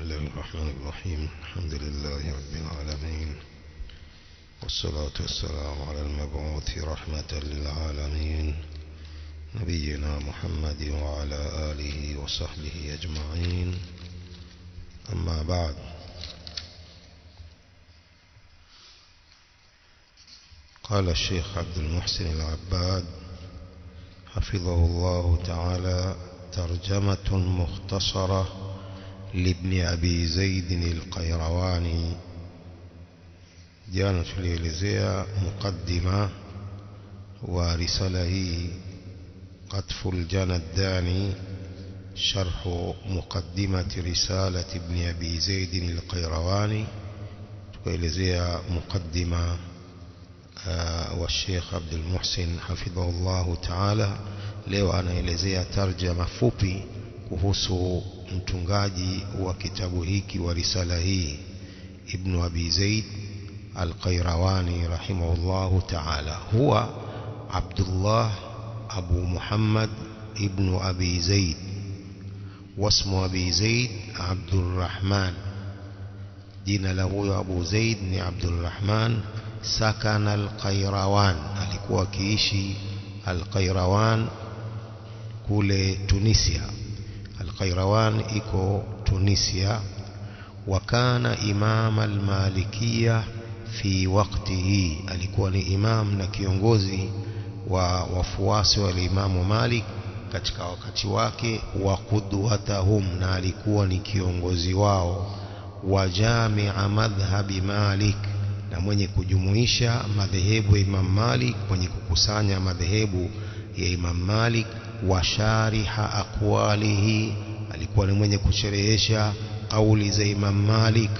الله الرحمن الرحيم الحمد لله رب العالمين والصلاة والسلام على المبعوث رحمة للعالمين نبينا محمد وعلى آله وصحبه أجمعين أما بعد قال الشيخ عبد المحسن العباد حفظه الله تعالى ترجمة مختصرة لابن أبي زيد القيرواني. جانا تليلزيا مقدمة ورساله قطف الجنة الداني. شرح مقدمة رسالة ابن أبي زيد القيرواني. تليلزيا مقدمة آه، والشيخ عبد المحسن حفظه الله تعالى. لو أنا إليزيا ترجمة فوبي وهو mtungaji wa kitabu hiki wa risala hii ibn abi zaid الله تعالى هو عبد الله أبو محمد ابن أبي زيد واسم أبي زيد عبد الرحمن جين له أبو زيد بن عبد الرحمن سكن القيروان alikuwa kiishi القيروان kule Tunisia. Kairawan iko Tunisia. Wakana imam al-Malikia fi waqtihi alikuwa ni imam na kiongozi wa wafuasi wa Imam Malik katika wakati wake wa qudwatahum na alikuwa ni kiongozi wao wa jamia madhhabi Malik na mwenye kujumuisha madhehebu ya Imam Malik mwenye kukusanya madhehebu ya Imam Malik wa shariha aqwalihi alikuwa ni mwenye kusherehesha kauli za Imam Malik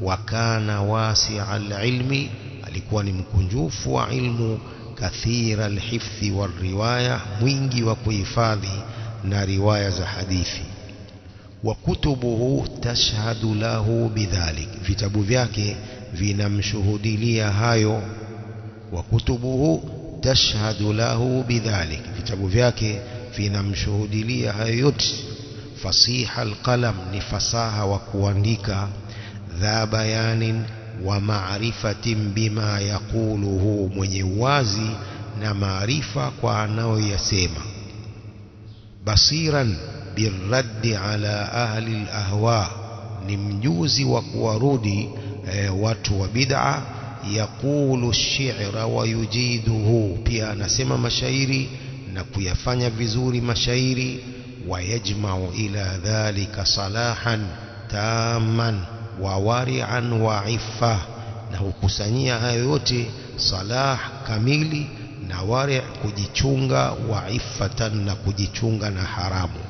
wa kana wasi'a al-ilmi alikuwa ni mkunjufu wa ilmu kathira alhifdhi wariwaya mwingi wa kuhifadhi na riwaya za hadithi. Wa kutubuhu tashhadu lahu bidhalik vitabu vyake vinamshuhudilia hayo. Wa kutubuhu tashhadu lahu bidhalik vitabu vyake vinamshuhudilia hayo yote fasiha al-qalam ni fasaha wa kuandika dha bayanin wa maarifatin bima yaquluhu mwenye uwazi na maarifa kwa anayoyasema basiran birraddi ala ahli alahwa ni mjuzi wa kuwarudi e, watu wa bid'a yaqulu ash-shi'ra wa yujiduhu pia anasema mashairi na kuyafanya vizuri mashairi kamili na wari' kujichunga wa iffatan na kujichunga na haramu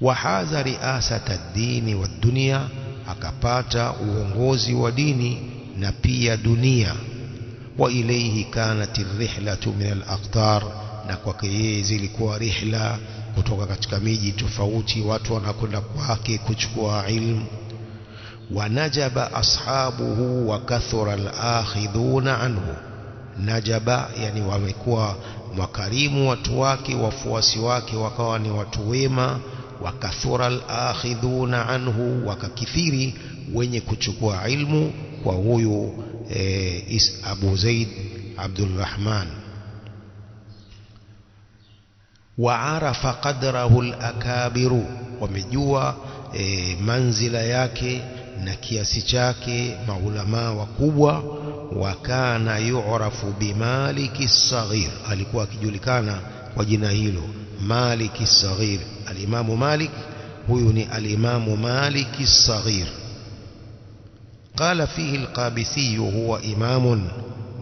wa hadha riasata ad-dini wa dunya akapata uongozi wa dini na pia dunia wa ilayhi kanat ar-rihlatu min al-aqtar na kwake yeye zilikuwa rihla kutoka katika miji tofauti, watu wanakwenda kwake kuchukua ilmu. Wanajaba ashabuhu wa kathura alakhidhuna anhu, najaba yani wamekuwa makarimu watu wake, wafuasi wake wakawa ni watu wema. Wakathura alakhidhuna anhu, wakakithiri wenye kuchukua ilmu kwa huyu e, Abu Zaid Abdulrahman. وعرف قدره الأكابر wamejua e, manzila yake na kiasi chake maulama wakubwa wakana yu'rafu bimaliki saghir alikuwa akijulikana kwa jina hilo maliki saghir alimamu malik huyu ni alimamu maliki saghir قال فيه القابسي هو إمام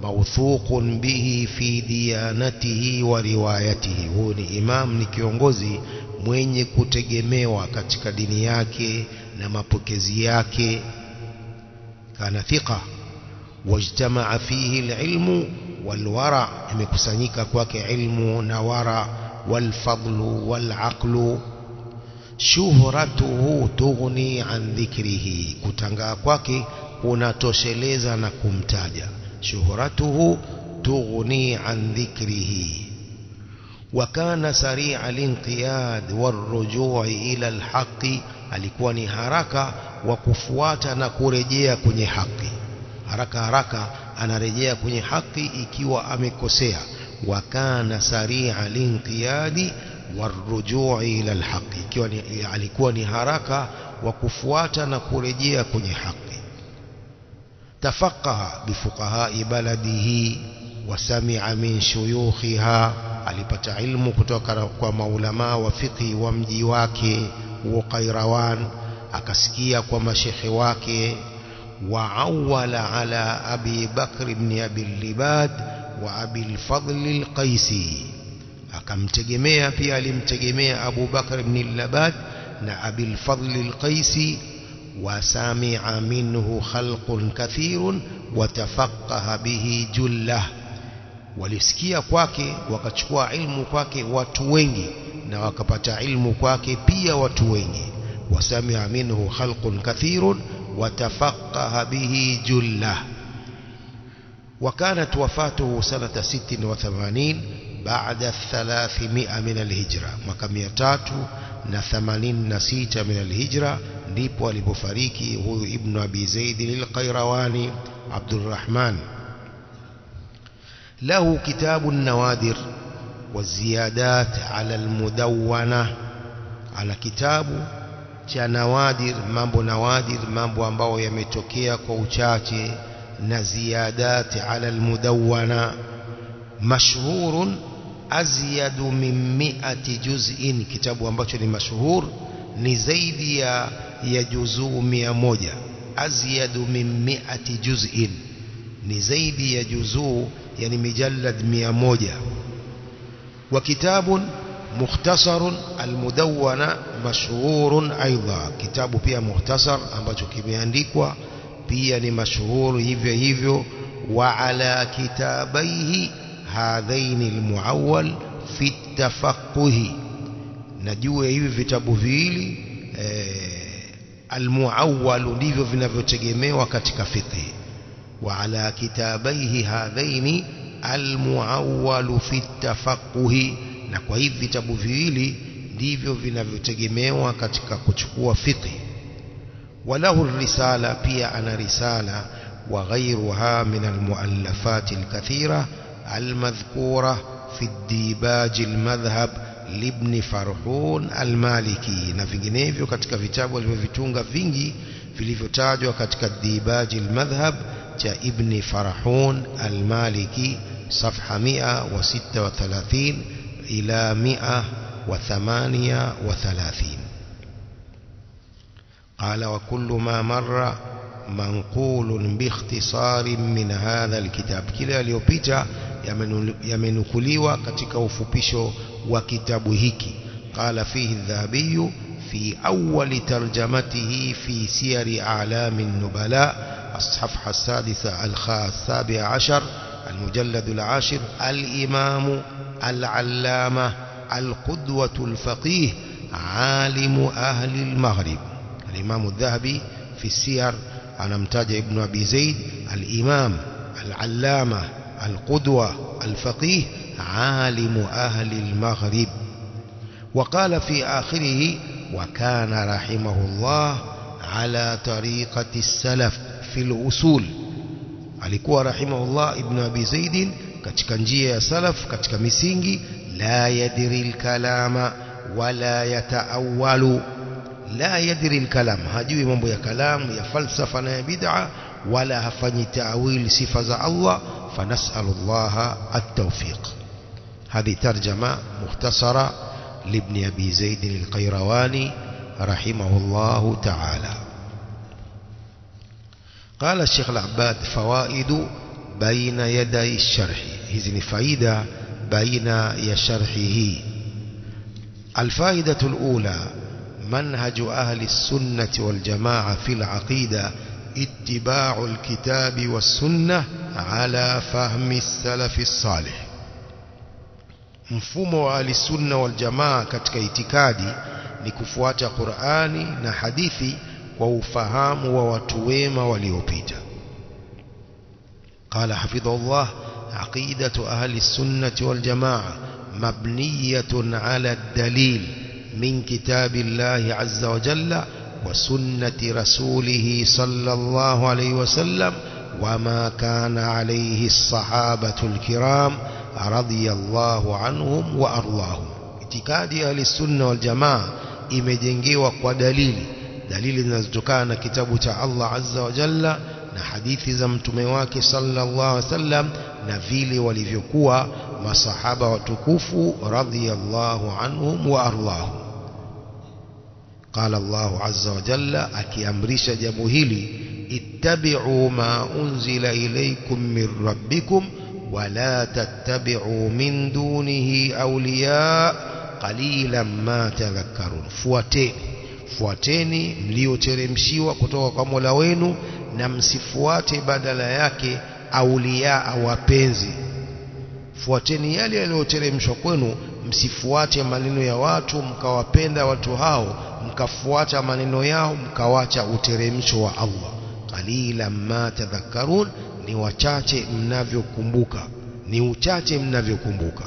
موثوق bihi fi ديانته wa riwayatihi. Huyu ni imam ni kiongozi mwenye kutegemewa katika dini yake na mapokezi yake. Kana thiqa wajtamaa fihi alilm walwara imekusanyika kwake ilmu na wara walfadl walaql shuhratuhu tughni an dhikrihi kutangaa kwake kunatosheleza na kumtaja. Shuhratuhu tughni an dhikrihi وكان سريع الانقياد والرجوع إلى الحق alikuwa ni haraka wa kufuata na kurejea kwenye haki haraka haraka anarejea kwenye haki ikiwa amekosea wa kana sari'a linqiyadi warujui ila alhaqi ikiwa ni, alikuwa ni haraka wa kufuata na kurejea kwenye haki تفقه بفقهاء بلده وسمع من شيوخها. علي علبت علم كتوكرا ومولما وفقه ومجيواكي وقيروان. أكسكيا ومشيخواكي وعول على أبي بكر بن أبي اللباد وأبي الفضل القيسي. أكم تجميع في ألم تجميع أبو بكر بن اللباد نأبي الفضل القيسي وسامع منه خلق كثير وتفقه به جله. ولسكيا kwake wakachukua علم kwake watu wengi علم wakapata بيا kwake pia وسامع منه خلق كثير وتفقه به جله وكانت وفاته سنة 86 بعد الثلاثمائة من الهجرة مكمية نسيت من الهجرة ndipo alipofariki huyu ibn abi zaid al-qayrawani abdurrahman له كتاب النوادر والزيادات على المدونة على كتاب cha nawadir mambo nawadir mambo ambayo yametokea kwa uchache na ziyadati ala almudawwana mashhurun azyadu min mi'ati juz'in kitabu ambacho ni mashhur ni zaidi ya ya juzuu mia moja azyadu min mi'ati juz'in ni zaidi ya juzuu yani mijallad mia moja wa kitabun mukhtasarun almudawwana mashhurun aidha kitabu pia mukhtasar ambacho kimeandikwa pia ni mashuhuru hivyo hivyo wa ala kitabaihi hadhaini almuawwal fi tafaqquhi najue hivi vitabu viwili eh, المعول ديفو في نفو تجيمي وكتك فقه وعلى كتابيه هذين المعول في التفقه نكوهيد كتاب فيلي ديفو في نفو تجيمي وكتك كتكو فقه وله الرسالة بي أنا رسالة وغيرها من المؤلفات الكثيرة المذكورة في الديباج المذهب لابن فرحون المالكي نفقنيفيو كتك فتاب تونغ فينجي في الفتاج وكتك الديباج المذهب تا ابن فرحون المالكي صفحة 136 إلى 138 قال وكل ما مر منقول باختصار من هذا الكتاب كلا ليوبيتا yamenukuliwa katika ufupisho wa kitabu hiki. قال فيه الذهبي في أول ترجمته في سير أعلام النبلاء الصفحة السادسة السابع عشر المجلد العاشر الإمام العلامة القدوة الفقيه عالم أهل المغرب الإمام الذهبي في السير أنا متاج ابن أبي زيد الإمام العلامة القدوة الفقيه عالم أهل المغرب وقال في آخره وكان رحمه الله على طريقة السلف في الأصول alikuwa rahimahullah ibn abi zaid katika njia ya salaf katika misingi la yadri alkalama wala yataawalu la yadri alkalam hajui mambo ya kalamu ya falsafa na ya bid'a wala hafanyi taawil sifa za Allah فنسأل الله التوفيق. هذه ترجمة مختصرة لابن أبي زيد القيرواني رحمه الله تعالى. قال الشيخ العباد فوائد بين يدي الشرح. هذه فائدة بين يشرحه. الفائدة الأولى منهج أهل السنة والجماعة في العقيدة اتباع الكتاب والسنة على فهم السلف الصالح. wa ahlisunna wal jamaa katika itikadi ni kufuata Qur'ani na hadithi kwa ufahamu wa watu wema waliopita. قال حفظه الله عقيدة أهل السنة والجماعة مبنية على الدليل من كتاب الله عز وجل وسنة رسوله صلى الله عليه وسلم وما كان عليه الصحابة الكرام رضي الله عنهم وأرضاهم. اتكادي أهل السنة والجماعة إمجنجي وقوى دليل دليل نزدكان كتاب الله عز وجل نحديث زمتميواك صلى الله عليه وسلم نفيلي وليفقوا ما صحابة وتكوفوا رضي الله عنهم وأرضاهم قال الله عز وجل أكيامرش جمهلي اتبعوا ما أنزل إليكم من ربكم ولا تتبعوا من دونه أولياء قليلا ما تذكرون فواتين fuateni mlioteremshiwa kutoka kwa Mola wenu na msifuate badala yake aulia wapenzi fuateni yale yaliyoteremshwa kwenu msifuate maneno ya watu mkawapenda watu hao mkafuata maneno yao mkawacha uteremsho wa Allah qalila ma tadhakkarun ni wachache mnavyokumbuka ni uchache mnavyokumbuka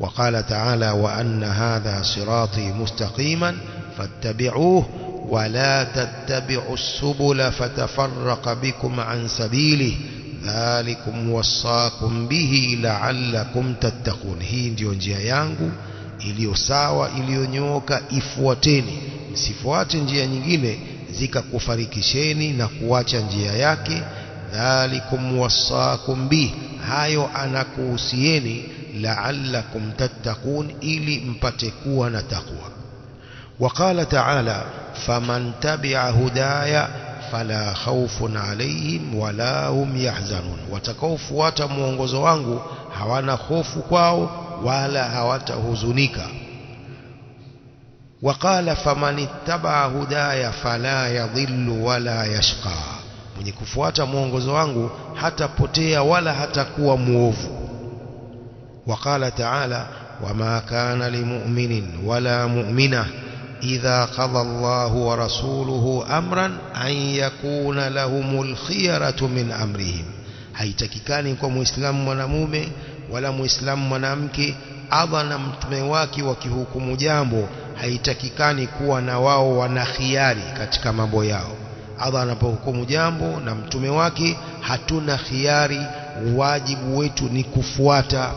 وقال تعالى وأن هذا صراطي مستقيما فاتبعوه ولا تتبعوا السبل فتفرق بكم عن سبيله ذلكم وصاكم به لعلكم تتقون hii ndio njia yangu iliyo sawa iliyonyooka ifuateni msifuate njia nyingine zikakufarikisheni na kuacha njia yake dhalikum wasakum bih hayo anakuhusieni la'allakum tattaqun ili mpate kuwa na takwa وقال تعالى فمن تبع هدايا فلا خوف عليهم ولا هم يحزنون watakaofuata muongozo wangu hawana hofu kwao ولا هواتهزنيكا وقال فمن اتبع هدايا فلا يضل ولا يشقى. من كفواتا موongozo wangu hatapotea wala hatakuwa muovu وقال تعالى وما كان لمؤمن ولا مؤمنة إذا قضى الله ورسوله أمرا أن يكون لهم الخيرة من أمرهم. هيتكيكاني كم إسلام ونمومي wala muislamu mwanamke adha na mtume wake wakihukumu jambo haitakikani kuwa na wao wana khiari katika mambo yao. Allah anapohukumu jambo na mtume wake hatuna khiari wajibu wetu ni kufuata.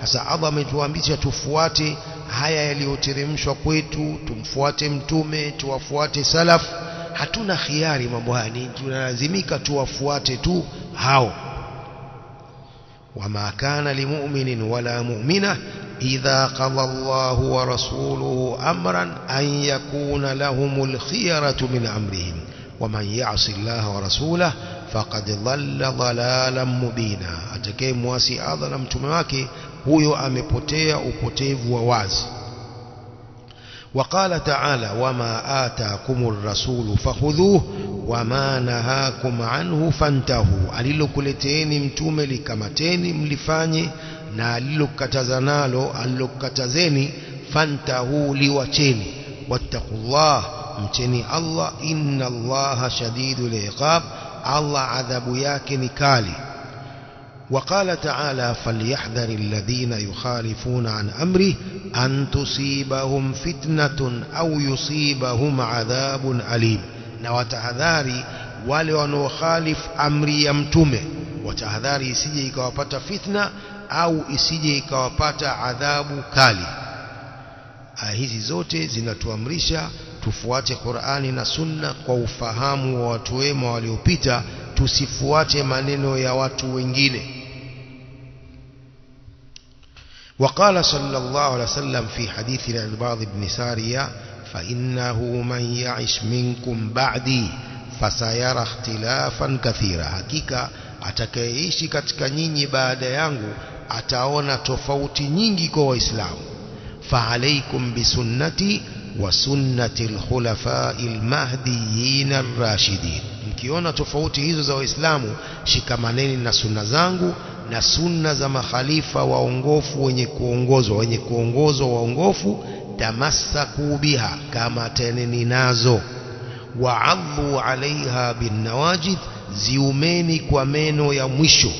Sasa Allah ametuambisha tufuate haya yaliyoteremshwa kwetu tumfuate mtume tuwafuate salaf. Hatuna khiari mambo haya ni tunalazimika tuwafuate tu hao وما كان لمؤمن ولا مؤمنة إذا قضى الله ورسوله أمرا أن يكون لهم الخيرة من أمرهم. ومن يعص الله ورسوله فقد ضل ضلالا مبينا. أتكي مواسي أظلم متمواكي huyo amepotea upotevu wa وقال تعالى وما آتاكم الرسول فخذوه وما نهاكم عنه فانتهوا alilokuleteeni mtume likamateni mlifanye na alilokataza nalo alilokatazeni fantahu liwacheni wattaqullah mcheni Allah inna Allah shadidul iqab Allah adhabu yake ni kali وقال تعالى فليحذر الذين يخالفون عن أمره أن تصيبهم فتنة أو يصيبهم عذاب أليم نوتهذاري wale wanaokhalifu amri ya mtume watahadhari isije ikawapata fitna au isije ikawapata adhabu kali aya hizi zote zinatuamrisha tufuate Qur'ani na Sunna kwa ufahamu wa watu wema waliopita tusifuate maneno ya watu wengine وقال صلى الله عليه وسلم في حديث العباض بن سارية فإنه من يعش منكم بعدي فسيرى اختلافا كثيرا. حقيقة katika nyinyi baada yangu ataona tofauti nyingi kwa waislamu. فعليكم بسنتي وسنة الخلفاء المهديين الراشدين mkiona tofauti hizo za waislamu shikamaneni na sunna zangu na sunna za makhalifa waongofu wenye kuongozwa wenye kuongozwa waongofu tamassaku biha kama teneni nazo wa'adhu alaiha binawajid ziumeni kwa meno ya mwisho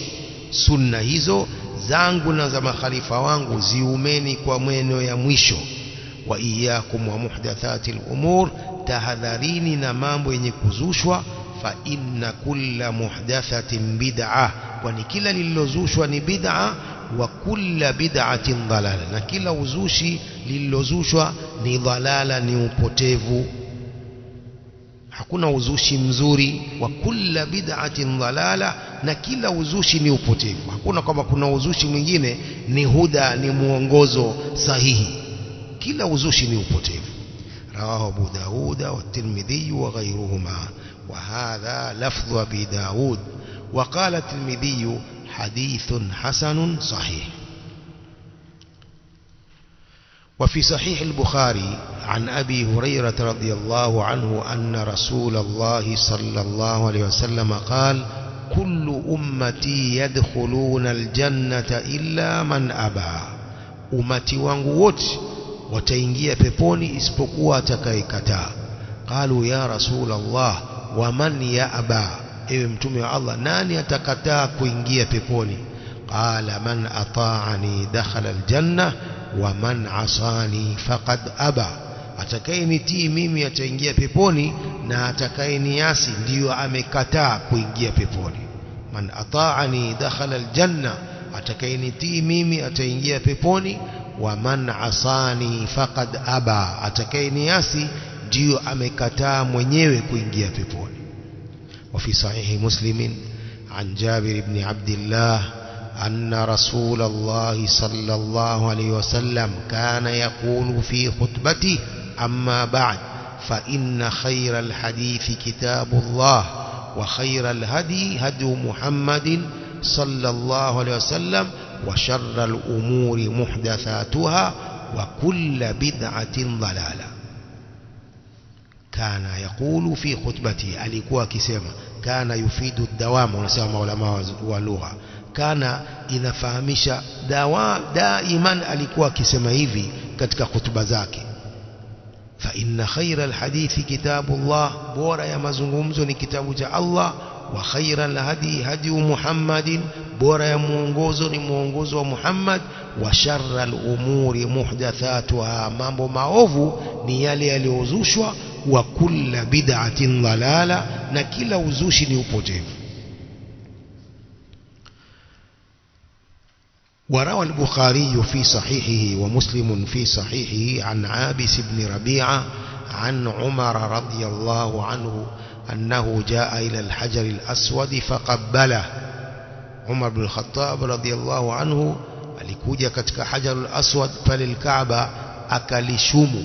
sunna hizo zangu na za makhalifa wangu ziumeni kwa meno ya mwisho Kila lililozushwa ni bid'a wa kulla bid'atin dalala na kila uzushi lililozushwa ni dhalala ni upotevu hakuna uzushi mzuri wa kulla bid'atin dhalala na kila uzushi ni upotevu hakuna kwamba kuna uzushi mwingine ni huda ni muongozo sahihi kila uzushi ni upotevu رواه أبو داود والترمذي وغيرهما. وهذا لفظ أبي داود. وقال الترمذي حديث حسن صحيح. وفي صحيح البخاري عن أبي هريرة رضي الله عنه أن رسول الله صلى الله عليه وسلم قال كل أمتي يدخلون الجنة إلا من أبى. أمتي وانغوت وتنجي بيبوني اسبقوا تكايكتا قالوا يا رسول الله ومن يأبى ewe mtume wa Allah nani atakataa kuingia peponi qala man ata'ani dakhala aljanna wa man asani faqad aba atakayenitii mimi ataingia peponi na atakayeniasi ndiyo amekataa kuingia peponi man ata'ani dakhala aljanna atakayenitii mimi ataingia peponi man asani faqad aba atakayeniasi ndiyo amekataa mwenyewe kuingia peponi. وفي صحيح مسلم عن جابر بن عبد الله أن رسول الله صلى الله عليه وسلم كان يقول في خطبته أما بعد فإن خير الحديث كتاب الله وخير الهدي هدي محمد صلى الله عليه وسلم وشر الأمور محدثاتها وكل بدعة ضلالة. كان يقول في خطبته أليكوا كسيما كان يفيد الدوام ونسيما علماء واللغة كان إذا فهمش دائما أليكوا كسيما هذي كتك خطب زاكي فإن خير الحديث كتاب الله بورا يمزنغمزني كتاب الله وخير الهدي هدي محمد. بورا مونغوزو ني محمد. وشر الأمور محدثاتها. مambo maovu ni yale yaliozushwa wa kulla bid'atin dalala na وروى البخاري في صحيحه ومسلم في صحيحه عن عابس بن ربيعة عن عمر رضي الله عنه أنه جاء إلى الحجر الأسود فقبله. عمر بن الخطاب رضي الله عنه لكوجة كتك حجر الأسود فللكعبة أكلشم.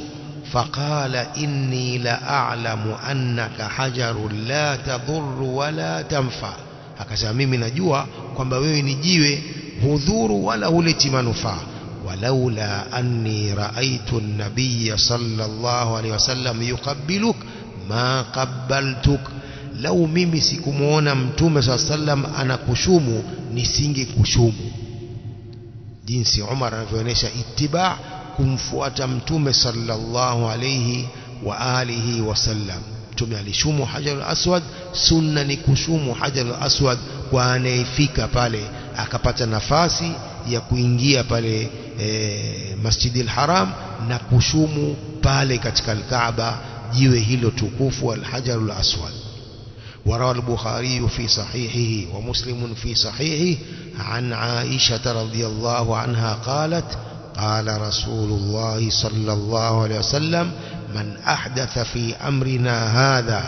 فقال إني لأعلم أنك حجر لا تضر ولا تنفع. أكسامي من جوا كما بوي جيوه هذور ولا هلت منفع ولولا أني رأيت النبي صلى الله عليه وسلم يقبلك ما قبلتك. لو ميمي سيكمونا متومي صلى الله عليه وسلم أنا كشومو نسينجي كشومو جنسي عمر رفعنيشة اتباع كنفوات متومي صلى الله عليه وآله وسلم تومي علي علشومو حجر الأسود سنة نكشومو حجر الأسود واني فيكا بالي أكبت نفاسي يكوينجي بالي مسجد الحرام نكشومو بالي كتك الكعبة jiwe hilo tukufu alhajarul aswad وروى البخاري في صحيحه ومسلم في صحيحه عن عائشة رضي الله عنها قالت قال رسول الله صلى الله عليه وسلم من أحدث في أمرنا هذا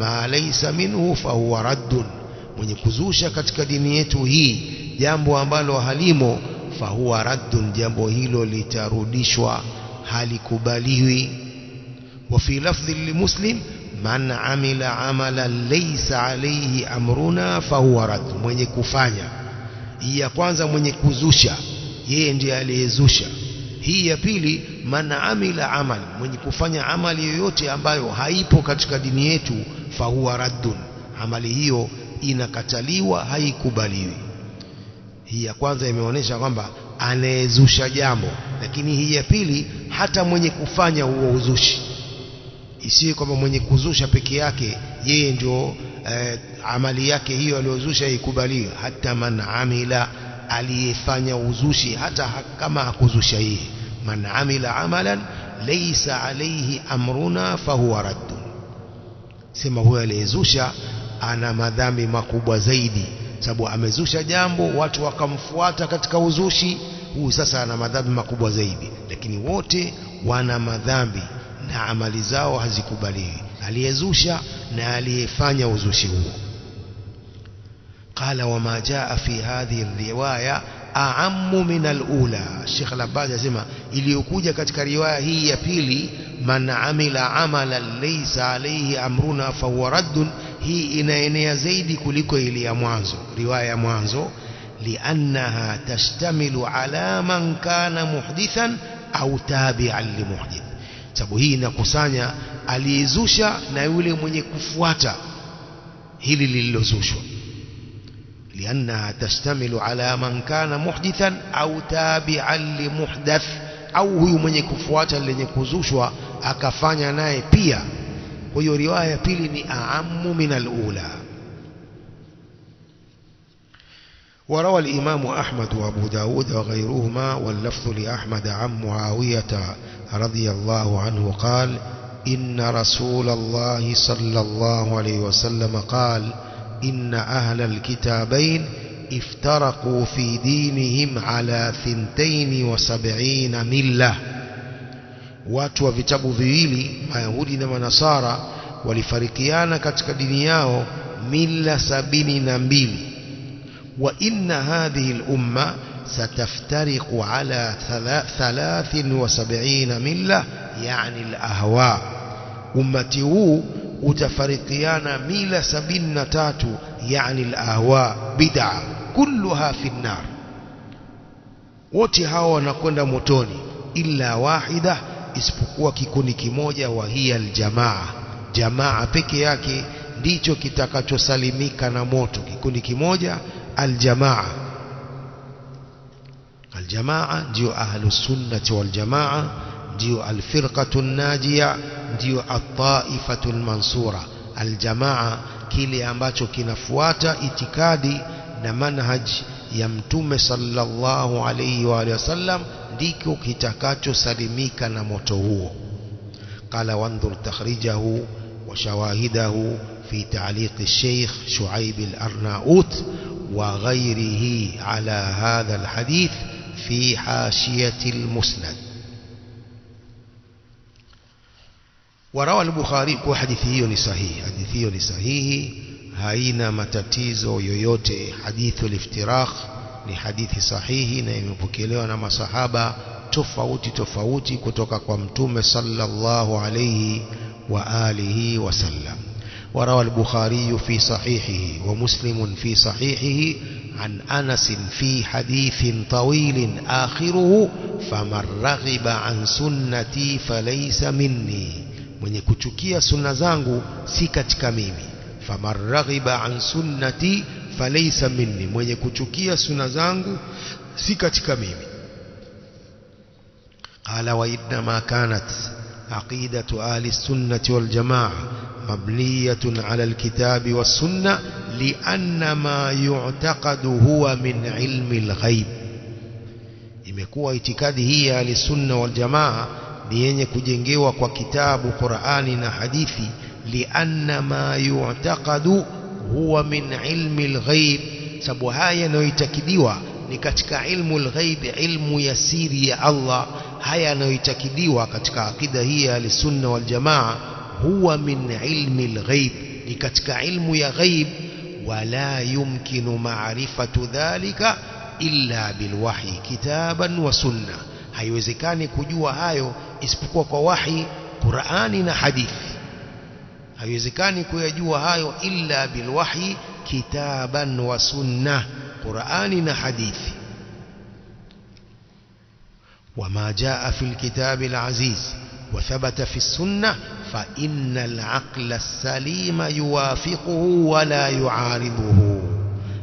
ما ليس منه فهو رد من كزوشة كتكدنيته جنب أمبال وهليم فهو رد جامبو هيلو لترودشوا هل كباليه wa لفظ lafdhi من عمل عملا ليس عليه امرنا فهو رد mwenye kufanya. Hii ya kwanza mwenye kuzusha. Yeye ndiye aliyezusha. Hii ya pili man amila amal. Mwenye kufanya amali yoyote ambayo haipo katika dini yetu fahuwa raddun. Amali hiyo inakataliwa haikubaliwi. Hii ya kwanza imeonyesha kwamba anayezusha jambo. Lakini hii ya pili hata mwenye kufanya huo uzushi isiwe kwamba mwenye kuzusha peke yake yeye ndio eh, amali yake hiyo aliyozusha ikubaliwe. Hata man amila aliyefanya uzushi hata kama hakuzusha yeye. Man amila amalan laysa alayhi amruna fahuwa raddu sema huyo aliyezusha ana madhambi makubwa zaidi. Sababu amezusha jambo watu wakamfuata katika uzushi huyu sasa ana madhambi makubwa zaidi. Lakini wote wana madhambi na amali zao hazikubaliwi aliyezusha na aliyefanya uzushi huo. قال وما جاء في هذه الرواية أعم من الأولى الشيخ الأباد يسمى إلي يكوجة كتك رواية هي يبيلي من عمل عملا ليس عليه أمرنا فهو رد هي إن إن يزيد كلك إلي أموانزو رواية أموانزو لأنها تشتمل على من كان محدثا أو تابعا لمحدث sababu hii inakusanya aliyezusha na yule mwenye kufuata hili lililozushwa لأنها تشتمل على من كان محدثا أو تابعا لمحدث au huyu mwenye kufuata lenye kuzushwa akafanya naye pia kwa hiyo riwaya ya pili ni aamu min alula وروى الإمام أحمد وأبو داود وغيرهما واللفظ لأحمد عن معاوية رضي الله عنه قال إن رسول الله صلى الله عليه وسلم قال إن أهل الكتابين افترقوا في دينهم على ثنتين وسبعين ملة watu wa vitabu viwili mayahudi na manasara walifarikiana katika dini yao mila sabini hadhihi lumma sataftariqu ala thalathin wa sabina milla yani lahwa ummati huu utafarikiana mila sabini na tatu yani lahwa bid'a kulluha fi nnar wote hawa wanakwenda motoni illa wahida isipokuwa kikundi kimoja wa hiya aljamaa. Jamaa peke yake ndicho kitakachosalimika na moto. Kikundi kimoja الجماعة. الجماعة ndiyo أهل السنة والجماعة ndiyo الفرقة الناجية ndiyo الطائفة المنصورة. الجماعة kile ambacho kinafuata itikadi na manhaj ya Mtume صلى الله عليه وآله وسلم ndicho kitakachosalimika na moto قال وانظر تخرجه وشواهده في تعليق الشيخ شعيب الأرناؤوت وغيره على هذا الحديث في حاشية المسند. وروى البخاري وحديثه صحيح حديثه صحيح هاينا متتيزو يويوتي حديث الافتراخ لحديث صحيح نعم بكيلونا نعم مصحابة tofauti tofauti kutoka kwa Mtume صلى الله عليه وآله وسلم. وروى البخاري في صحيحه ومسلم في صحيحه عن أنس في حديث طويل آخره فمن رغب عن سنتي فليس مني. mwenye kuchukia سنة zangu si katika mimi فمن رغب عن سنتي فليس مني. mwenye kuchukia سنة zangu سيكت كميمي قال وإنما كانت عقيدة آل السنة والجماعة ala alkitabi was sunna lianna ma yu'taqadu huwa min ilmi alghaib imekuwa itikadi hii ya ahli sunna wal jamaa ni yenye kujengewa kwa kitabu Qur'ani na hadithi lianna ma yu'taqadu huwa min ilmi alghaib sababu haya yanayoitakidiwa ni katika ilmu alghaib ilmu ya siri ya Allah haya yanayoitakidiwa katika akida hii ya sunna wal jamaa هو من علم الغيب. لكتك علم يا غيب ولا يمكن معرفة ذلك إلا بالوحي كتابا وسنة. هايوزيكاني كجوا هايو اسبقوا كوحي قرآننا حديث. هايوزيكاني كجوا هايو إلا بالوحي كتابا وسنة. قرآننا حديث. وما جاء في الكتاب العزيز وثبت في السنة فإن العقل السليم يوافقه ولا يعارضه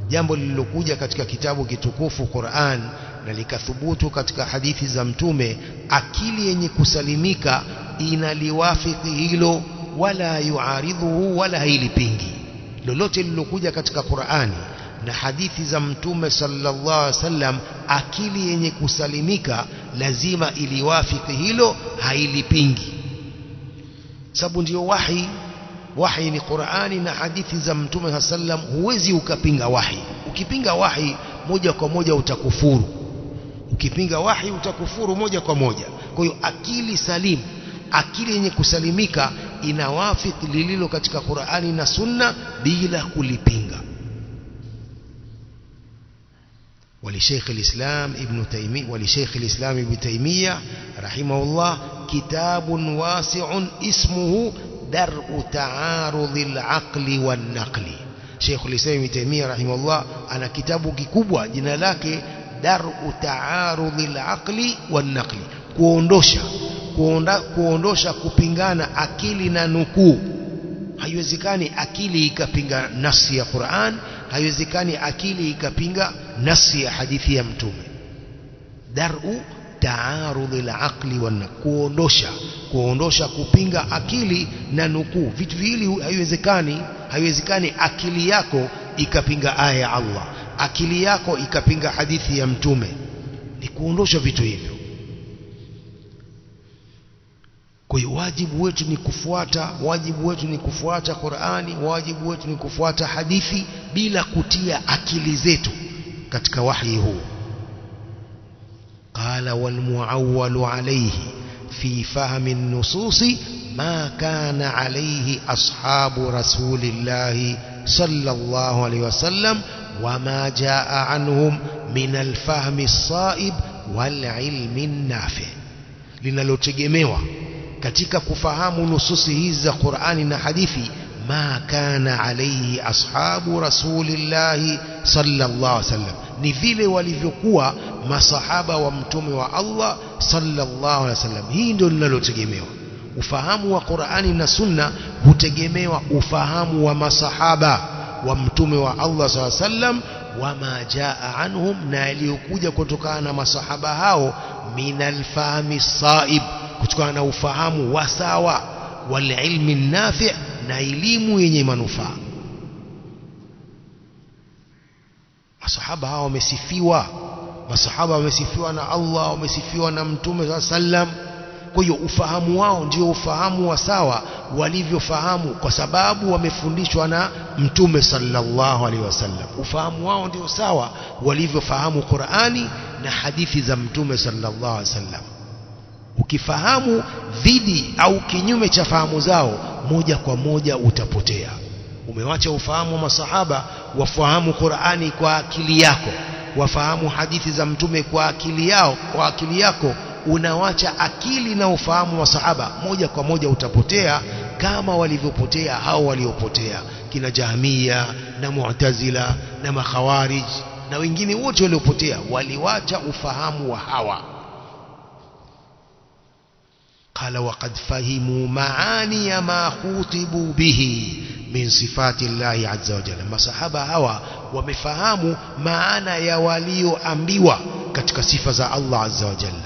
jambo lililokuja katika kitabu kitukufu Qur'an na likathubutu katika hadithi za mtume akili yenye kusalimika inaliwafiki hilo wala yuaridhuhu wala hailipingi lolote lililokuja katika Qur'ani na hadithi za mtume sallallahu alaihi wasallam akili yenye kusalimika lazima iliwafiki hilo hailipingi sababu ndio wahi wahi ni Qur'ani na hadithi za Mtume sallam huwezi ukapinga wahi ukipinga wahi moja kwa moja utakufuru ukipinga wahi utakufuru moja kwa moja kwa hiyo akili salimu akili yenye kusalimika inawafiki lililo katika Qur'ani na Sunna bila kulipinga ولشيخ الإسلام ابن تيمية ولشيخ الإسلام ابن تيمية رحمه الله كتاب واسع اسمه درء تعارض العقل والنقل شيخ الإسلام ابن تيمية رحمه الله أنا كتاب ككبوة جنا لك درء تعارض العقل والنقل kuondosha kuonda, kuondosha kupingana akili na nukuu haiwezekani akili ikapinga nafsi ya Qur'an haiwezekani akili ikapinga nafsi ya hadithi ya mtume daru taarudh al-aqli kuondosha kuondosha kupinga akili na nukuu. Vitu viwili haiwezekani haiwezekani akili yako ikapinga aya ya Allah. Akili yako ikapinga hadithi ya mtume. Ni kuondosha vitu hivyo. Kwa wajibu wetu ni kufuata wajibu wetu ni kufuata Qur'ani wajibu wetu ni kufuata hadithi bila kutia akili zetu katika wahi huu قال والمعول عليه في فهم النصوص ما كان عليه أصحاب رسول الله صلى الله عليه وسلم وما جاء عنهم من الفهم الصائب والعلم النافع. لنلتقي ميوة katika kufahamu nususi hizi za Qur'ani na ma kana alayhi ashabu rasulillahi sallallahu alaihi wasallam ni vile walivyokuwa masahaba wa mtume wa Allah sallallahu alaihi wasallam hii ndio linalotegemewa ufahamu wa Qur'ani na sunna hutegemewa ufahamu wa masahaba wa mtume wa Allah sallallahu alaihi wasallam wama jaa anhum na yaliyokuja kutokana na masahaba hao minal fahmi saib kutokana na ufahamu wa sawa wal ilmi nafi' na elimu yenye manufaa masahaba hao wamesifiwa masahaba wamesifiwa na Allah wamesifiwa na mtume sallam kwa hiyo ufahamu wao ndio ufahamu wa sawa walivyofahamu kwa sababu wamefundishwa na mtume sallallahu alaihi wasallam ufahamu wao ndio sawa walivyofahamu Qur'ani na hadithi za mtume sallallahu alaihi wasallam ukifahamu dhidi au kinyume cha fahamu zao moja kwa moja utapotea. Umewacha ufahamu wa masahaba wafahamu Qur'ani kwa akili yako wafahamu hadithi za mtume kwa akili yao kwa akili yako unawacha akili na ufahamu wa sahaba moja kwa moja utapotea kama walivyopotea hao waliopotea. Kina jahamia na Mu'tazila na Makhawarij na wengine wote waliopotea waliwacha ufahamu wa hawa قال وقد فهموا معاني ما خوطبوا به من صفات الله عز وجل. ما صحابة هوا ومفهموا معانا يوالي أمبوا كتكسفز الله عز وجل.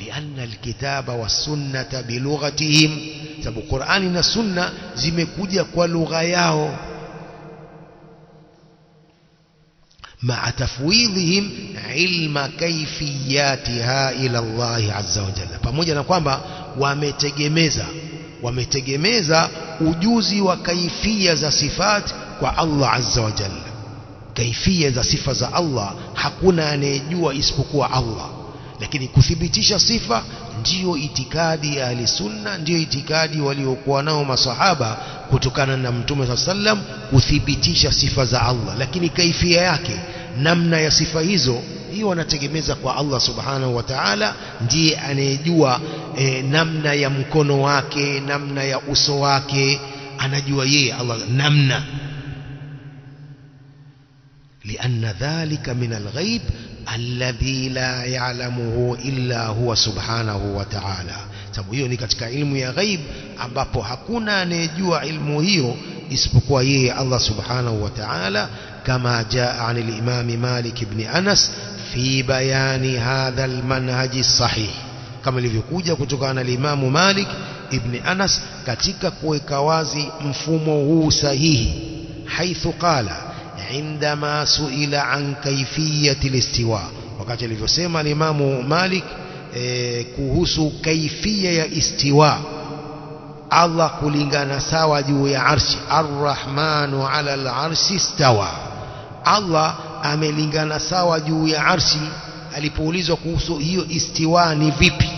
لأن الكتاب والسنة بلغتهم سبو قرآن السنة زمكودية كولغياه مع تفويضهم علم كيفياتها إلى الله عز وجل. فمجد نقوم بأمبوا wametegemeza. Wametegemeza ujuzi wa kaifia za sifat kwa Allah azza wa jalla. Kaifia za sifa za Allah hakuna anayejua isipokuwa Allah. Lakini kuthibitisha sifa ndiyo itikadi ya ahli sunna ndiyo itikadi waliokuwa nao masahaba kutokana na mtume sallam kuthibitisha sifa za Allah. Lakini kaifia yake namna ya sifa hizo hiyo wanategemeza kwa Allah subhanahu wa ta'ala ndiye anayejua e, namna ya mkono wake namna ya uso wake anajua yeye Allah namna لأن ذلك من الغيب الذي لا يعلمه إلا هو سبحانه وتعالى sababu hiyo ni katika ilmu ya ghaib ambapo hakuna anayejua ilmu hiyo isipokuwa yeye Allah subhanahu wa ta'ala kama jaa an al-imam Malik ibn Anas في بيان هذا المنهج الصحيح. كما لفكوجة كتكان الإمام مالك ابن أنس كتك كوكوازي مفموه سهيه حيث قال عندما سئل عن كيفية الاستواء وكتك لفكوجة الإمام مالك كهس كيفية استواء الله كلنا سوى جوية عرش الرحمن على العرش استواء الله amelingana sawa juu ya arshi. Alipoulizwa kuhusu hiyo istiwa ni vipi?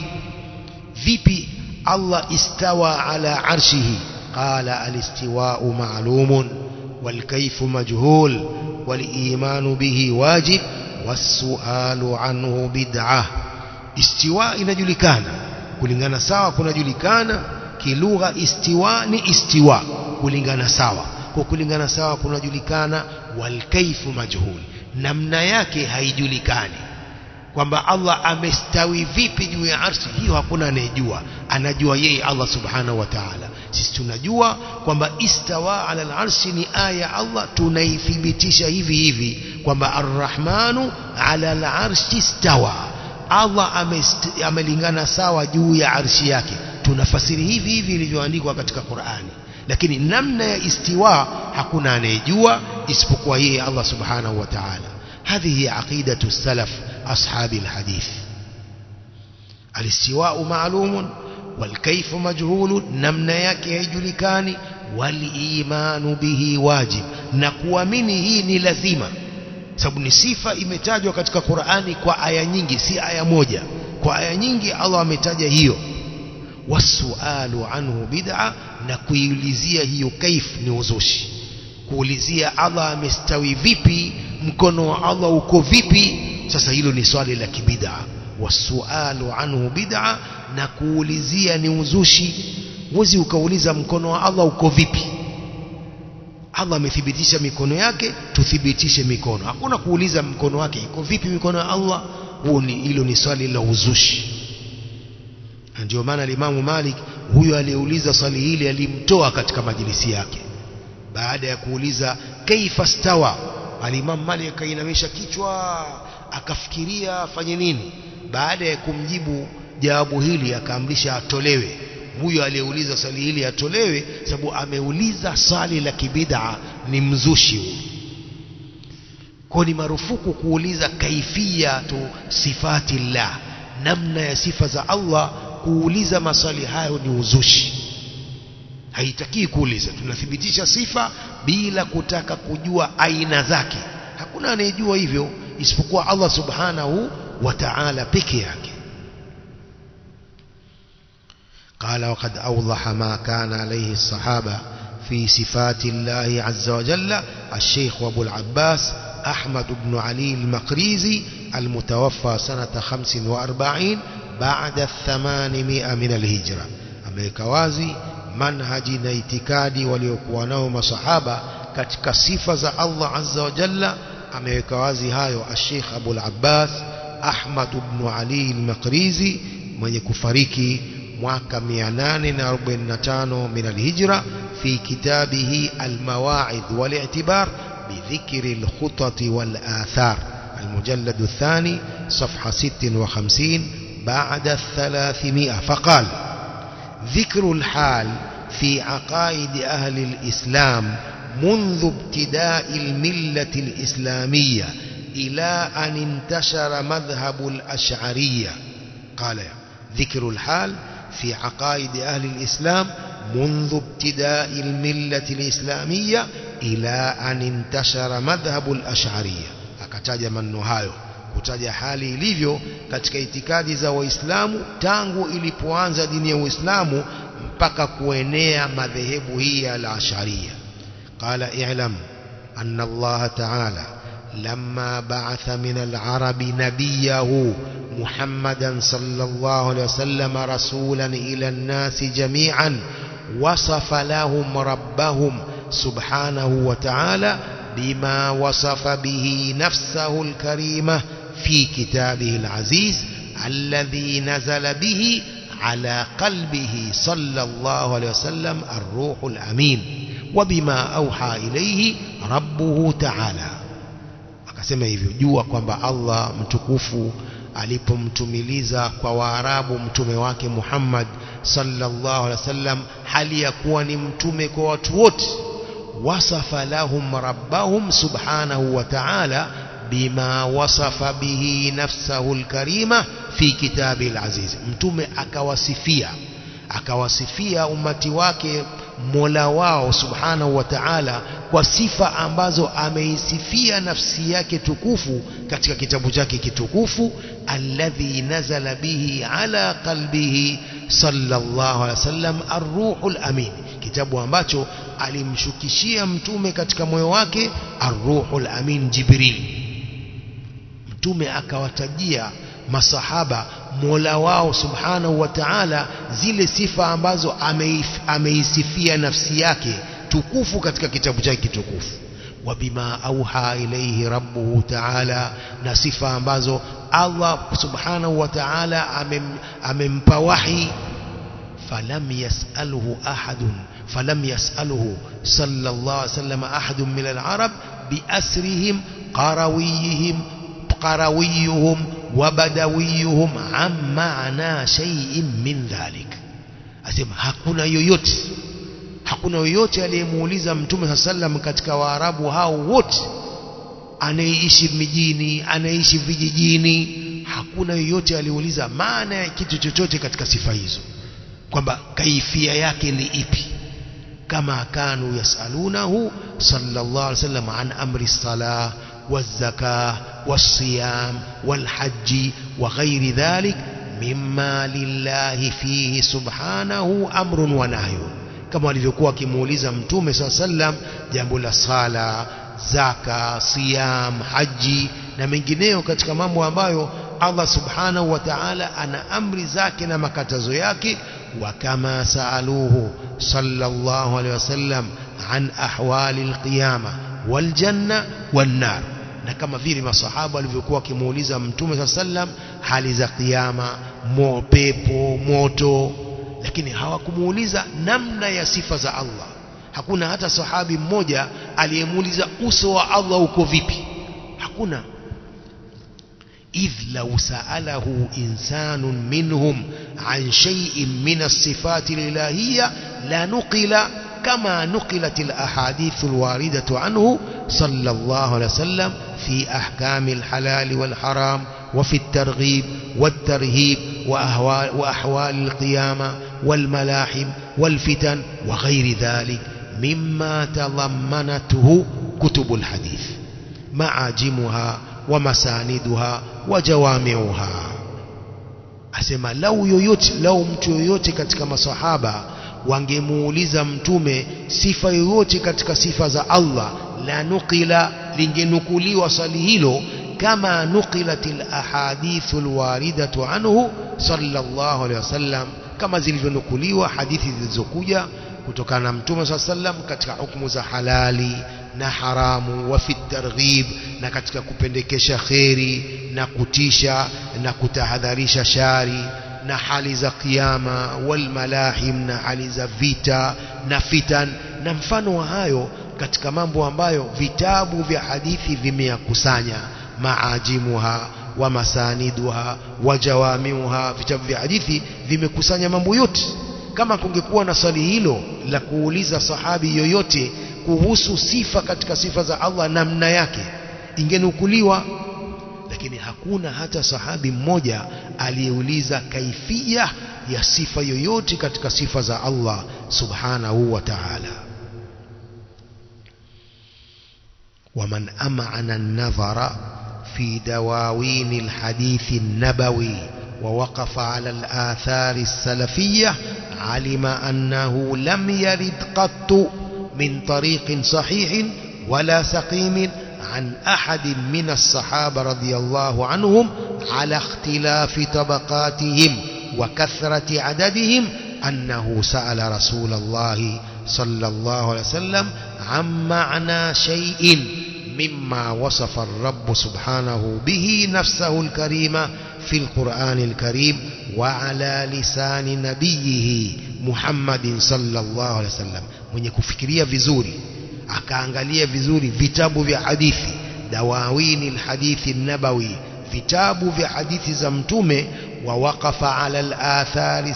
Vipi Allah istawa ala arshihi? Qala al-istiwa'u ma'lumun wal kayfu majhul wal imanu bihi wajib was-su'alu anhu bid'ah. Istiwa inajulikana. Kulingana sawa kunajulikana. Kilugha istiwa ni istiwa kulingana sawa. Kwa kulingana sawa kunajulikana wal kayfu majhul namna yake haijulikani. Kwamba Allah amestawi vipi juu ya arshi hiyo hakuna anayejua. Anajua yeye Allah subhanahu wa ta'ala. Sisi tunajua kwamba istawa ala al-arshi ni aya Allah tunaithibitisha hivi hivi kwamba arrahmanu ala al-arshi istawa. Allah amelingana sawa juu ya arshi yake. Tunafasiri hivi hivi ilivyoandikwa katika Qur'ani lakini namna ya istiwa hakuna anayejua isipokuwa yeye Allah subhanahu wa ta'ala هذه عقيدة السلف أصحاب الحديث الاستواء معلوم والكيف مجهول نمنا yake haijulikani waliimanu bihi wajib na kuamini hii ni lazima sababu ni sifa imetajwa katika Qur'ani kwa aya nyingi si aya moja kwa aya nyingi Allah ametaja hiyo wasualu anhu bid'a na kuiulizia hiyo kaif ni uzushi. Kuulizia Allah amestawi vipi mkono wa Allah uko vipi sasa hilo ni swali la kibid'a. Wasualu anhu bid'a na kuulizia ni uzushi. Wezi ukauliza mkono wa Allah uko vipi. Allah amethibitisha mikono yake tuthibitishe mikono. Hakuna kuuliza mkono wake iko vipi mikono ya Allah. Huo ni hilo ni swali la uzushi. Ndio maana Imam Malik huyo aliyeuliza swali hili alimtoa katika majilisi yake. Baada ya kuuliza kaifa stawa? Alimam mali akainamisha kichwa akafikiria afanye nini. Baada ya kumjibu jawabu hili akaamrisha atolewe. Huyo aliyeuliza swali hili atolewe sababu ameuliza swali la kibid'a ni mzushi kwa ni marufuku kuuliza kaifia tu sifati la namna ya sifa za Allah kuuliza maswali hayo ni uzushi haitakii kuuliza tunathibitisha sifa bila kutaka kujua aina zake hakuna anayejua hivyo isipokuwa Allah subhanahu wa ta'ala peke yake قال وقد أوضح ما كان عليه الصحابة في صفات الله عز وجل الشيخ أبو العباس أحمد بن علي المقريزي المتوفى سنة 45 بعد الثمانمائة من الهجرة. أميكوازي منهج نيتكاد وليكوا نوم صحابة كتكسفة الله عز وجل. أميكوازي هايو الشيخ أبو العباس أحمد بن علي المقريزي من يكفريكي مواكا ميانان أربع نتانو من الهجرة في كتابه المواعظ والاعتبار بذكر الخطط والآثار. المجلد الثاني صفحة 56 بعد الثلاثمائة. فقال ذكر الحال في عقائد أهل الإسلام منذ ابتداء الملة الإسلامية إلى أن انتشر مذهب الأشعرية. قال ذكر الحال في عقائد أهل الإسلام منذ ابتداء الملة الإسلامية إلى أن انتشر مذهب الأشعرية. akataja maneno hayo kutaja hali ilivyo katika itikadi za waislamu tangu ilipoanza dini ya uislamu mpaka kuenea madhehebu hii ya al-asharia qala i'lam anna Allah ta'ala lamma ba'atha min al-arab nabiyahu محمدا صلى الله عليه وسلم رسولا إلى الناس جميعا وصف لهم ربهم سبحانه وتعالى بما وصف به نفسه الكريمة في كتابه العزيز الذي نزل به على قلبه صلى الله عليه وسلم الروح الأمين وبما أوحى إليه ربه تعالى akasema hivyo jua kwamba Allah mtukufu alipomtumiliza kwa Waarabu mtume wake Muhammad sallallahu alaihi wasallam hali ya kuwa ni mtume kwa watu wote wasafa lahum rabbahum subhanahu wa ta'ala بما وصف به نفسه الكريمة في كتابه العزيز. متوم أكواسفيا أكواسفيا أمتي واكي مولا واو سبحانه وتعالى وصفة أمبازو أميسفيا نفسياك تكوفو كتك كتابوزاك كتكوفو الذي نزل به على قلبه صلى الله عليه وسلم الروح الأمين كتابو أمباتو ألمشكشيا متوم كتك مولا واكي الروح الأمين جبريل mtume akawatajia masahaba Mola wao subhanahu wa ta'ala zile sifa ambazo ameisifia nafsi yake tukufu katika kitabu chake kitukufu wabima auha ilayhi rabbuhu ta'ala na sifa ambazo Allah subhanahu wa ta'ala amempa wahi falam yas'aluhu ahadun falam yas'aluhu sallallahu alayhi wasallam ahadun min al-arab biasrihim qarawiyihim qarawiyuhum wabadawiyuhum an maana shay'in min dhalik asema hakuna yoyote hakuna yoyote aliyemuuliza mtume sallam katika waarabu hao wote anayeishi mijini anayeishi vijijini hakuna yoyote aliuliza maana ya kitu chochote katika sifa hizo kwamba kaifia yake ni ipi kama kanu yasalunahu sallallahu alaihi wasallam an amri salah والزكاة والصيام والحج وغير ذلك مما لله فيه سبحانه أمر ونهي. كما لذكوة كموليزة متومة صلى الله عليه وسلم جنبول الصالة زكاة صيام حج نمن جنيه كتكمام وابايو Allah subhanahu wa ta'ala ana amri zake na makatazo yake wa kama saaluhu sallallahu alayhi wasallam an ahwalil waljanna wannar na kama vile masahaba walivyokuwa wakimuuliza mtume saa sallam hali za kiyama mo, pepo moto lakini hawakumuuliza namna ya sifa za Allah hakuna hata sahabi mmoja aliyemuuliza uso wa Allah uko vipi hakuna إذ لو سأله إنسان منهم عن شيء من الصفات الإلهية لنقل كما نقلت الأحاديث الواردة عنه صلى الله عليه وسلم في أحكام الحلال والحرام وفي الترغيب والترهيب وأحوال القيامة والملاحم والفتن وغير ذلك مما تضمنته كتب الحديث. معاجمها ومساندها وجوامعها. asema lau yoyote lau mtu yoyote katika masahaba wangemuuliza mtume sifa yoyote katika sifa za Allah la nukila lingenukuliwa swali hilo kama nukilatil ahadithul waridatu anhu sallallahu alaihi wasallam kama zilivyonukuliwa hadithi zilizokuja kutokana na mtume swalla sallam katika hukumu za halali na haramu wa fi targhib na katika kupendekesha kheri na kutisha na kutahadharisha shari na hali za kiyama wal malahim na hali za vita na fitan. Na mfano wa hayo katika mambo ambayo vitabu vya hadithi vimeyakusanya. Maajimuha wa masaniduha wa jawamiuha vitabu vya hadithi vimekusanya mambo yote. Kama kungekuwa na swali hilo la kuuliza sahabi yoyote kuhusu sifa katika sifa za Allah namna yake ingenukuliwa lakini hakuna hata sahabi mmoja aliyeuliza kaifia ya sifa yoyote katika sifa za Allah subhanahu wa ta'ala ومن أمعن النظر في دواوين الحديث النبوي ووقف على الآثار السلفية علم أنه لم يرد قط من طريق صحيح ولا سقيم عن أحد من الصحابة رضي الله عنهم على اختلاف طبقاتهم وكثرة عددهم أنه سأل رسول الله صلى الله عليه وسلم عن معنى شيء مما وصف الرب سبحانه به نفسه الكريمة في القرآن الكريم وعلى لسان نبيه محمد صلى الله عليه وسلم. Mwenye kufikiria vizuri akaangalia vizuri vitabu vya hadithi dawawini alhadithi nabawi vitabu vya hadithi za mtume wa waqafa ala alathari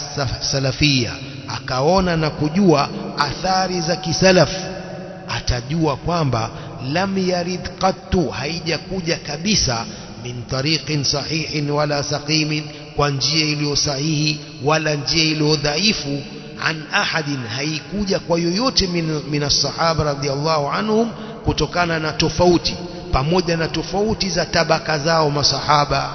salafia akaona na kujua athari za kisalaf atajua kwamba lam yarid qattu haijakuja kabisa min tariqin sahihin wala saqimin kwa njia iliyo sahihi wala njia iliyo dhaifu an ahadin haikuja kwa yoyote min, min as-sahaba radhiallahu anhum kutokana na tofauti pamoja na tofauti za tabaka zao masahaba.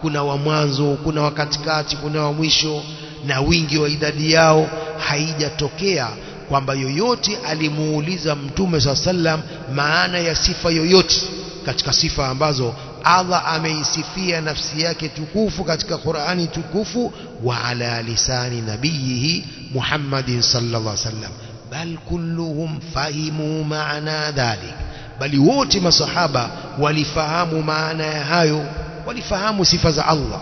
Kuna wa mwanzo kuna wa katikati kuna wa mwisho na wingi wa idadi yao haijatokea kwamba yoyote alimuuliza mtume saa sallam maana ya sifa yoyote katika sifa ambazo Allah ameisifia nafsi yake tukufu katika Qur'ani tukufu wa ala lisani nabiyihi Muhammadin sallallahu alaihi wasallam bal kulluhum fahimu maana dhalik bali wote masahaba walifahamu maana ya hayo walifahamu sifa za Allah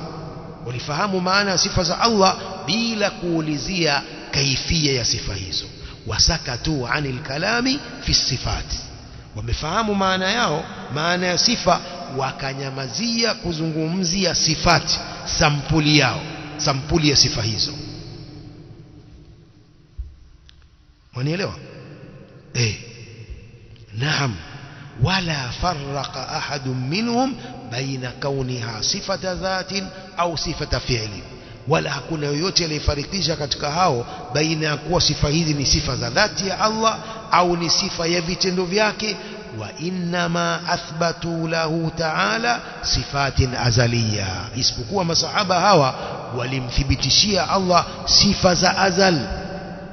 walifahamu maana ya sifa za Allah bila kuulizia kaifia ya sifa hizo wasakatu anil kalami fi sifati wamefahamu maana yao maana ya sifa wakanyamazia kuzungumzia sifati sampuli yao sampuli ya sifa hizo. Wanielewa eh. Naam. Wala farraqa ahadun minhum baina kauniha sifata dhatin au sifata fi'li. Wala hakuna yoyote aliyefarikisha katika hao baina ya kuwa sifa hizi ni sifa za dhati ya Allah au ni sifa ya vitendo vyake وإنما أثبتوا له تعالى صفات أزلية. إسبقوا مصحبة هوا ولمثبتشي الله صفة أزل.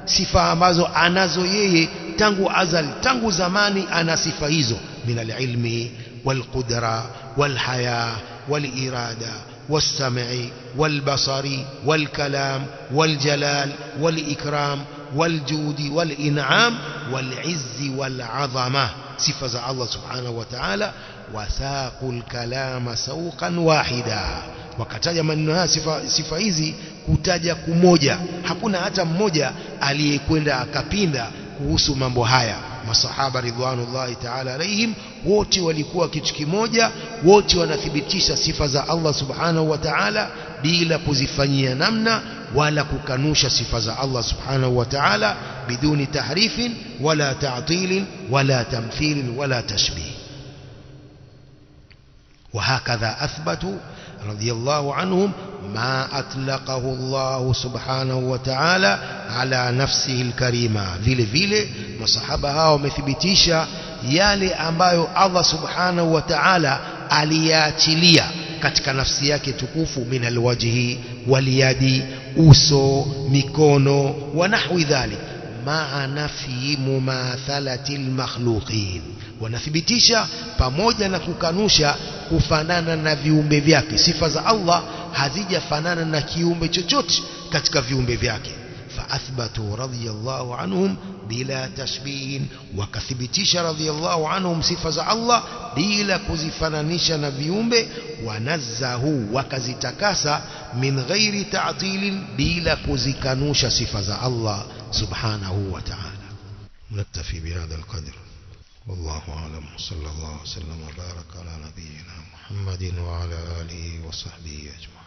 صفة أمازو أنازو يي تنغو أزل تنغو زماني أنا صفة إيزو من العلم والقدرة والحياة والإرادة والسمع والبصر والكلام والجلال والإكرام والجود والإنعام والعز والعظمة. سفة الله سبحانه وتعالى وساق الكلام سوقا واحدا. وكتاج من نها سفائزي كتاج كموجة حكونا أتا موجة أليكوين أكابين كوس مبهايا مصحابة رضوان الله تعالى عليهم ووتي ولكوا كتكي موجة ووتي ونثبتش سفة الله سبحانه وتعالى بيلا كزفانيا نمنا ولا كنوش صفات الله سبحانه وتعالى بدون تحريف ولا تعطيل ولا تمثيل ولا تشبيه. وهكذا أثبتوا رضي الله عنهم ما أطلقه الله سبحانه وتعالى على نفسه الكريمة. ذيل ذيل وصحبها ومثبتيشا يالي أمباي الله سبحانه وتعالى ألياتليا katika كتك yake tukufu من الوجه waliyadi uso mikono wa nahwi dhalik maa nafi mumathalati lmakhluqin wanathibitisha pamoja na kukanusha kufanana na viumbe vyake. Sifa za Allah hazijafanana na kiumbe chochote katika viumbe vyake فأثبتوا رضي الله عنهم بلا تشبيه وكثبتش رضي الله عنهم صفة الله بلا كزفنانيش نبيومbe ونزهوا وكزتكاسا من غير تعطيل بلا كزكنوش صفة الله سبحانه وتعالى. نكتفي بهذا القدر. والله أعلم. صلى الله وسلم وبارك على نبينا محمد وعلى آله وصحبه أجمعين.